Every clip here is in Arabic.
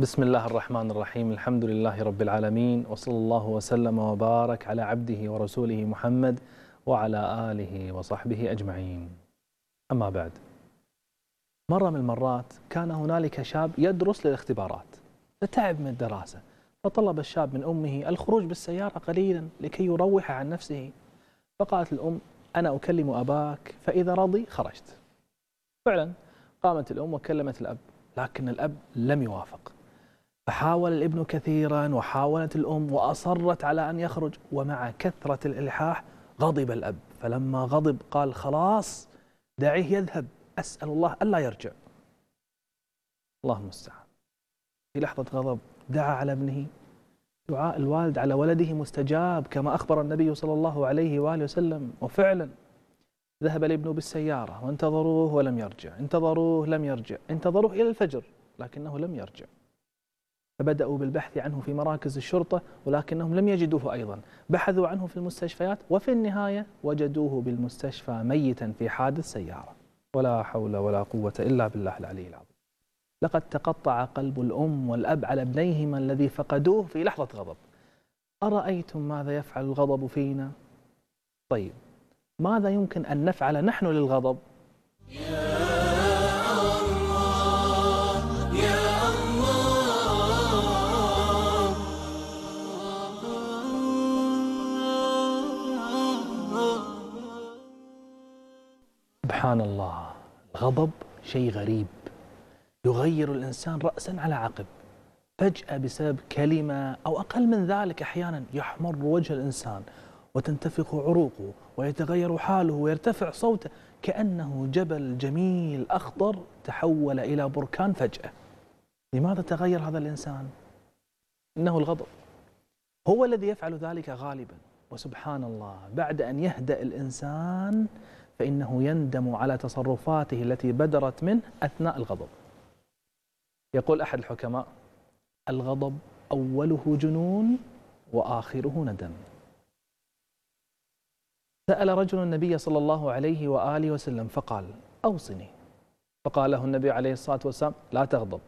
بسم الله الرحمن الرحيم الحمد لله رب العالمين وصلى الله وسلم وبارك على عبده ورسوله محمد وعلى آله وصحبه أجمعين أما بعد مرة من المرات كان هنالك شاب يدرس للاختبارات فتعب من الدراسة فطلب الشاب من أمه الخروج بالسيارة قليلا لكي يروح عن نفسه فقالت الأم أنا أكلم أباك فإذا رضي خرجت فعلا قامت الأم وكلمت الأب لكن الأب لم يوافق فحاول الابن كثيرا وحاولت الأم وأصرت على أن يخرج ومع كثرة الإلحاح غضب الأب. فلما غضب قال خلاص دعيه يذهب. أسأل الله ألا يرجع. الله المستعان في لحظة غضب دعا على ابنه. دعاء الوالد على ولده مستجاب كما أخبر النبي صلى الله عليه وآله وسلم. وفعلا ذهب الابن بالسيارة وانتظروه ولم يرجع. انتظروه لم يرجع. انتظروه إلى الفجر لكنه لم يرجع. فبدأوا بالبحث عنه في مراكز الشرطة ولكنهم لم يجدوه أيضا بحثوا عنه في المستشفيات وفي النهاية وجدوه بالمستشفى ميتا في حادث سيارة ولا حول ولا قوة إلا بالله العلي العظيم لقد تقطع قلب الأم والأب على ابنيهما الذي فقدوه في لحظة غضب أرأيتم ماذا يفعل الغضب فينا؟ طيب ماذا يمكن أن نفعل نحن للغضب؟ سبحان الله الغضب شيء غريب. يغير الإنسان رأسا على عقب. فجأة بسبب كلمة أو أقل من ذلك أحيانا يحمر وجه الإنسان وتنتفخ عروقه ويتغير حاله ويرتفع صوته كأنه جبل جميل أخضر تحول إلى بركان فجأة. لماذا تغير هذا الإنسان؟ إنه الغضب. هو الذي يفعل ذلك غالبا. وسبحان الله بعد أن يهدأ الإنسان فإنه يندم على تصرفاته التي بدرت منه أثناء الغضب. يقول أحد الحكماء الغضب أوله جنون وآخره ندم. سأل رجل النبي صلى الله عليه وآله وسلم فقال أوصني. فقال له النبي عليه الصلاة والسلام لا تغضب.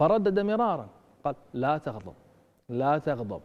فردد مرارا قال لا تغضب لا تغضب.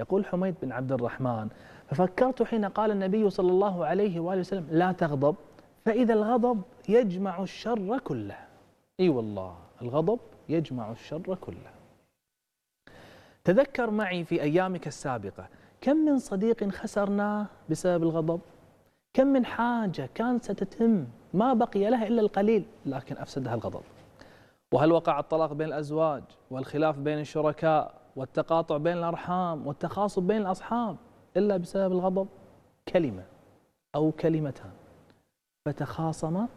يقول حميد بن عبد الرحمن ففكرت حين قال النبي صلى الله عليه وآله وسلم لا تغضب فإذا الغضب يجمع الشر كله. إي والله الغضب يجمع الشر كله. تذكر معي في أيامك السابقة كم من صديق خسرناه بسبب الغضب؟ كم من حاجة كانت ستتم ما بقي لها إلا القليل لكن أفسدها الغضب. وهل وقع الطلاق بين الأزواج والخلاف بين الشركاء والتقاطع بين الأرحام والتخاصم بين الأصحاب إلا بسبب الغضب كلمة أو كلمتان. فتخاصما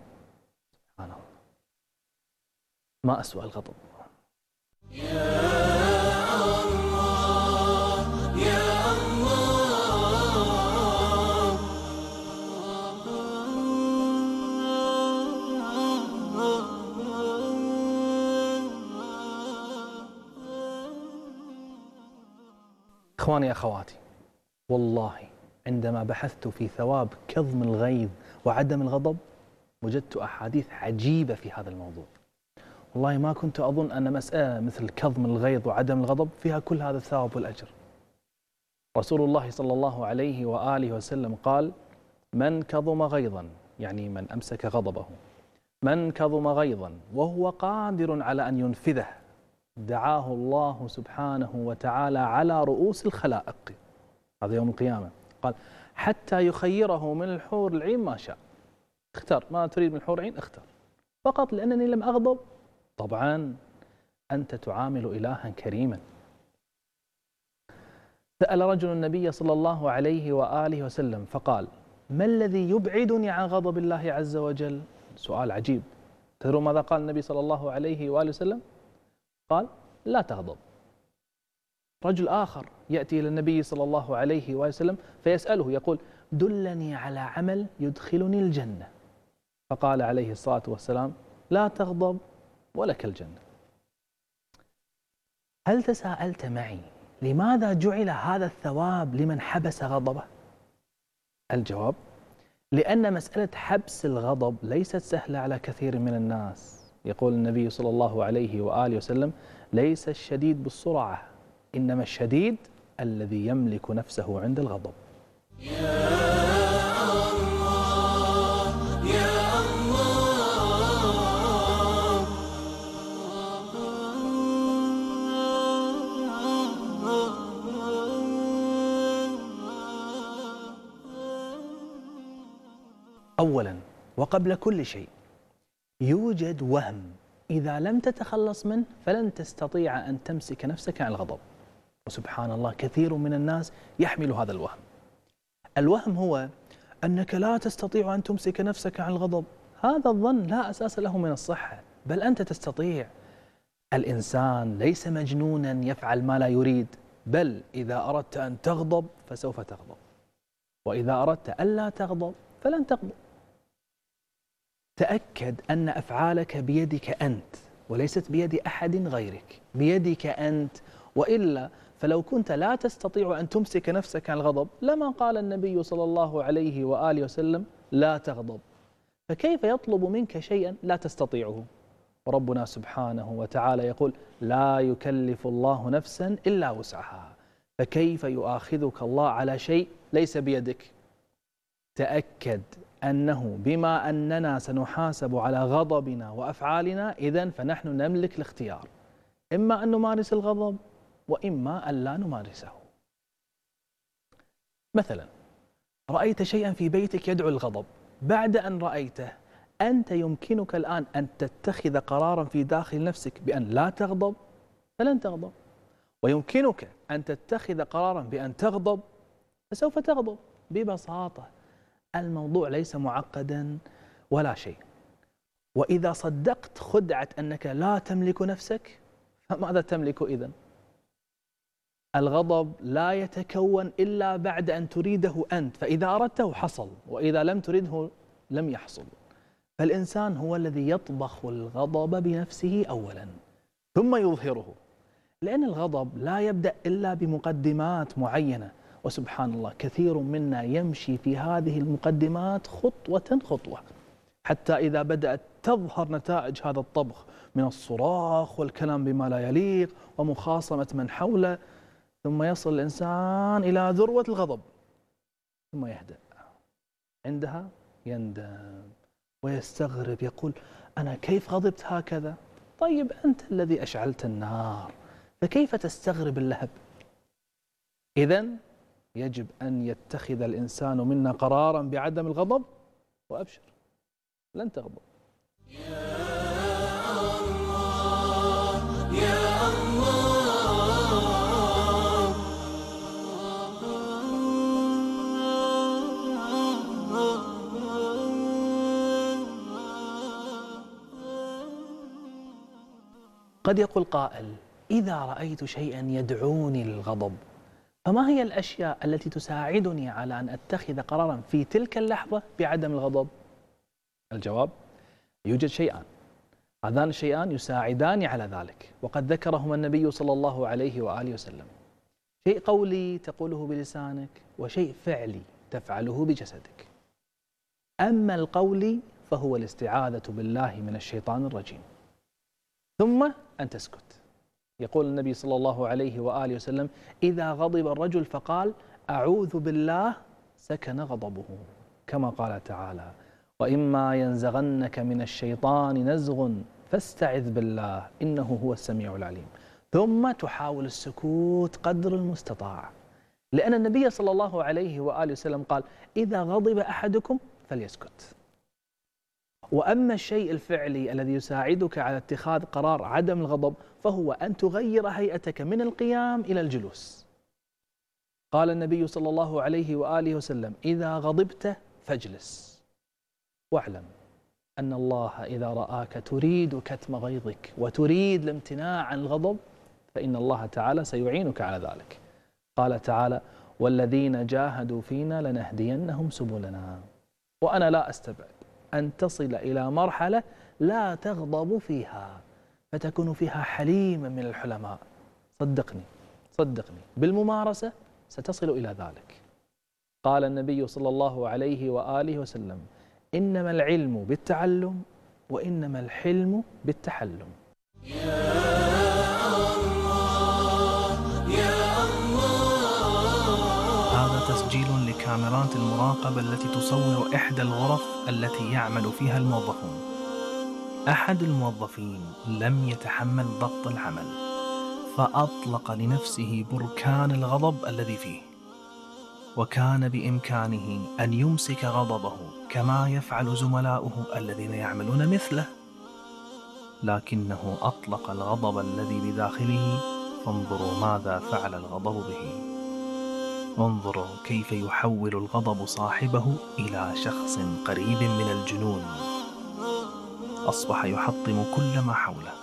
سبحان الله. ما أسوأ الغضب. يا إخواني أخواتي والله عندما بحثت في ثواب كظم الغيظ وعدم الغضب وجدت أحاديث عجيبة في هذا الموضوع. والله ما كنت أظن أن مسألة مثل كظم الغيظ وعدم الغضب فيها كل هذا الثواب والأجر. رسول الله صلى الله عليه وآله وسلم قال من كظم غيظا يعني من أمسك غضبه. من كظم غيظا وهو قادر على أن ينفذه. دعاه الله سبحانه وتعالى على رؤوس الخلائق. هذا يوم القيامة. قال حتى يخيره من الحور العين ما شاء. اختر. ما تريد من الحور العين اختر. فقط لأنني لم أغضب. طبعا أنت تعامل إلها كريما. سأل رجل النبي صلى الله عليه وآله وسلم فقال ما الذي يبعدني عن غضب الله عز وجل؟ سؤال عجيب. تدرون ماذا قال النبي صلى الله عليه وآله وسلم؟ قال لا تغضب رجل آخر يأتي إلى النبي صلى الله عليه وسلم فيسأله يقول دلني على عمل يدخلني الجنة. فقال عليه الصلاة والسلام لا تغضب ولك الجنة. هل تساءلت معي لماذا جعل هذا الثواب لمن حبس غضبه؟ الجواب لأن مسألة حبس الغضب ليست سهلة على كثير من الناس. يقول النبي صلى الله عليه وآله وسلم ليس الشديد بالسرعة إنما الشديد الذي يملك نفسه عند الغضب. أولا وقبل كل شيء يوجد وهم. إذا لم تتخلص منه فلن تستطيع أن تمسك نفسك عن الغضب. وسبحان الله كثير من الناس يحمل هذا الوهم. الوهم هو أنك لا تستطيع أن تمسك نفسك عن الغضب. هذا الظن لا أساس له من الصحة بل أنت تستطيع. الإنسان ليس مجنونا يفعل ما لا يريد بل إذا أردت أن تغضب فسوف تغضب. وإذا أردت ألا تغضب فلن تغضب. تأكد أن أفعالك بيدك أنت وليست بيد أحد غيرك. بيدك أنت. وإلا فلو كنت لا تستطيع أن تمسك نفسك عن الغضب لما قال النبي صلى الله عليه وآله وسلم لا تغضب فكيف يطلب منك شيئا لا تستطيعه؟ وربنا سبحانه وتعالى يقول لا يكلف الله نفسا إلا وسعها فكيف يؤاخذك الله على شيء ليس بيدك؟ تأكد أنه بما أننا سنحاسب على غضبنا وأفعالنا إذا فنحن نملك الاختيار. إما أن نمارس الغضب وإما أن لا نمارسه. مثلا رأيت شيئا في بيتك يدعو الغضب. بعد أن رأيته أنت يمكنك الآن أن تتخذ قرارا في داخل نفسك بأن لا تغضب؟ فلن تغضب. ويمكنك أن تتخذ قرارا بأن تغضب؟ فسوف تغضب ببساطة. الموضوع ليس معقدا ولا شيء. وإذا صدقت خدعة أنك لا تملك نفسك فماذا تملك إذن؟ الغضب لا يتكون إلا بعد أن تريده أنت فإذا أردته حصل وإذا لم تريده لم يحصل. فالإنسان هو الذي يطبخ الغضب بنفسه أولا ثم يظهره. لأن الغضب لا يبدأ إلا بمقدمات معينة. وسبحان الله كثير منا يمشي في هذه المقدمات خطوة خطوة حتى إذا بدأت تظهر نتائج هذا الطبخ من الصراخ والكلام بما لا يليق ومخاصمة من حوله ثم يصل الإنسان إلى ذروة الغضب ثم يهدأ. عندها يندم ويستغرب يقول أنا كيف غضبت هكذا؟ طيب أنت الذي أشعلت النار فكيف تستغرب اللهب؟ إذا يجب أن يتخذ الإنسان منا قرارا بعدم الغضب وأبشر. لن تغضب. قد يقول قائل إذا رأيت شيئا يدعوني للغضب. فما هي الأشياء التي تساعدني على أن أتخذ قرارا في تلك اللحظة بعدم الغضب؟ الجواب يوجد شيئان. هذان الشيئان يساعدان على ذلك وقد ذكرهما النبي صلى الله عليه وآله وسلم. شيء قولي تقوله بلسانك وشيء فعلي تفعله بجسدك. أما القولي فهو الاستعاذة بالله من الشيطان الرجيم. ثم أن تسكت. يقول النبي صلى الله عليه وآله وسلم إذا غضب الرجل فقال أعوذ بالله سكن غضبه. كما قال تعالى وإما ينزغنك من الشيطان نزغ فاستعذ بالله إنه هو السميع العليم. ثم تحاول السكوت قدر المستطاع لأن النبي صلى الله عليه وآله وسلم قال إذا غضب أحدكم فليسكت. وأما الشيء الفعلي الذي يساعدك على اتخاذ قرار عدم الغضب فهو أن تغير هيئتك من القيام إلى الجلوس. قال النبي صلى الله عليه وآله وسلم: إذا غضبت فاجلس. واعلم أن الله إذا رآك تريد كتم غيظك وتريد الامتناع عن الغضب فإن الله تعالى سيعينك على ذلك. قال تعالى: والذين جاهدوا فينا لنهدينهم سبلنا. وأنا لا أستبعد أن تصل إلى مرحلة لا تغضب فيها فتكون فيها حليما من الحلماء. صدقني صدقني. بالممارسة ستصل إلى ذلك. قال النبي صلى الله عليه وآله وسلم إنما العلم بالتعلم وإنما الحلم بالتحلم. تسجيل لكاميرات المراقبة التي تصور إحدى الغرف التي يعمل فيها الموظفون. أحد الموظفين لم يتحمل ضغط العمل فأطلق لنفسه بركان الغضب الذي فيه. وكان بإمكانه أن يمسك غضبه كما يفعل زملاؤه الذين يعملون مثله. لكنه أطلق الغضب الذي بداخله فانظروا ماذا فعل الغضب به. انظروا كيف يحول الغضب صاحبه إلى شخص قريب من الجنون. أصبح يحطم كل ما حوله.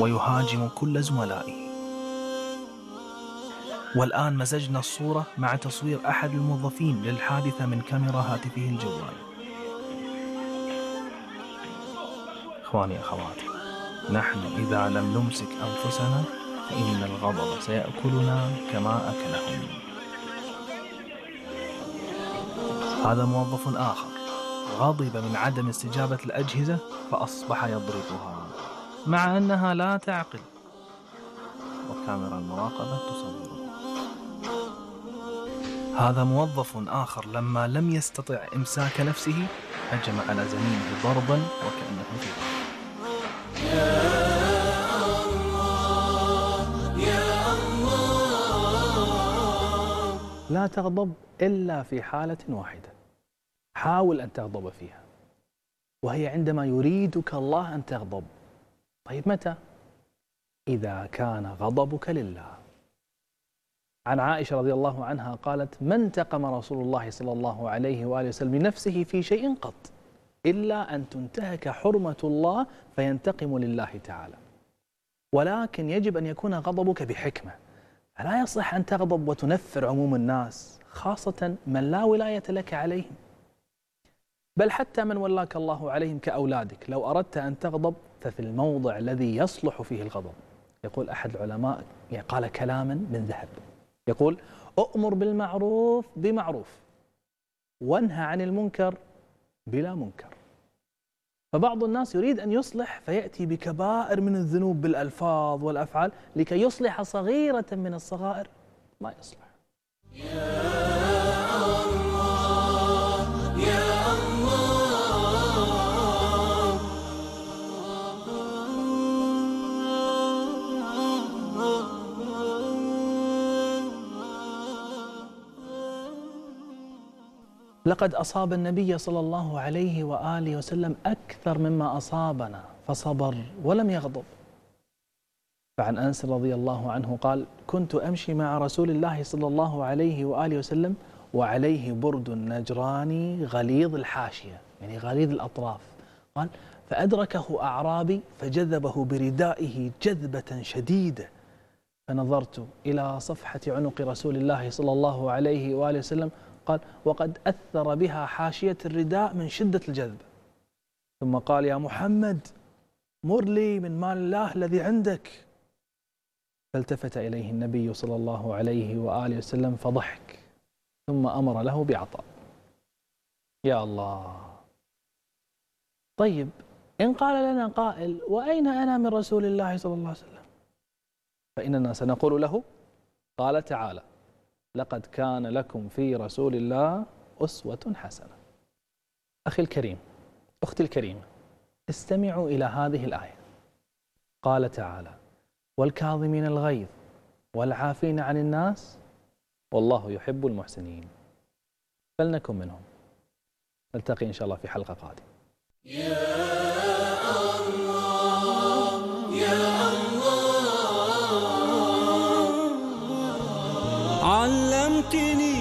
ويهاجم كل زملائه. والآن مزجنا الصورة مع تصوير أحد الموظفين للحادثة من كاميرا هاتفه الجوال. إخواني أخواتي نحن إذا لم نمسك أنفسنا فإن الغضب سيأكلنا كما أكلهم. هذا موظف آخر غضب من عدم استجابة الأجهزة فأصبح يضربها مع أنها لا تعقل. وكاميرا المراقبة تصوره هذا موظف آخر لما لم يستطع إمساك نفسه هجم على زميله ضربا وكأنه في لا تغضب إلا في حالة واحدة. حاول أن تغضب فيها. وهي عندما يريدك الله أن تغضب. طيب متى؟ إذا كان غضبك لله. عن عائشة رضي الله عنها قالت ما انتقم رسول الله صلى الله عليه وآله وسلم لنفسه في شيء قط إلا أن تنتهك حرمة الله فينتقم لله تعالى. ولكن يجب أن يكون غضبك بحكمة. فلا يصح أن تغضب وتنفر عموم الناس خاصة من لا ولاية لك عليهم. بل حتى من ولاك الله عليهم كأولادك لو أردت أن تغضب ففي الموضع الذي يصلح فيه الغضب. يقول أحد العلماء قال كلاما من ذهب. يقول أؤمر بالمعروف بمعروف وانهى عن المنكر بلا منكر. فبعض الناس يريد أن يصلح فيأتي بكبائر من الذنوب بالألفاظ والأفعال لكي يصلح صغيرة من الصغائر ما يصلح. لقد أصاب النبي صلى الله عليه وآله وسلم أكثر مما أصابنا فصبر ولم يغضب. فعن أنس رضي الله عنه قال كنت أمشي مع رسول الله صلى الله عليه وآله وسلم وعليه برد نجراني غليظ الحاشية. يعني غليظ الأطراف. قال فأدركه أعرابي فجذبه بردائه جذبة شديدة. فنظرت إلى صفحة عنق رسول الله صلى الله عليه وآله وسلم قال وقد أثر بها حاشية الرداء من شدة الجذب. ثم قال يا محمد مر لي من مال الله الذي عندك. فالتفت إليه النبي صلى الله عليه وآله وسلم فضحك ثم أمر له بعطاء. يا الله. طيب إن قال لنا قائل وأين أنا من رسول الله صلى الله عليه وسلم؟ فإننا سنقول له قال تعالى. لقد كان لكم في رسول الله أسوة حسنة. أخي الكريم أختي الكريمة استمعوا إلى هذه الآية. قال تعالى والكاظمين الغيظ والعافين عن الناس والله يحب المحسنين. فلنكن منهم. نلتقي إن شاء الله في حلقة قادمة. in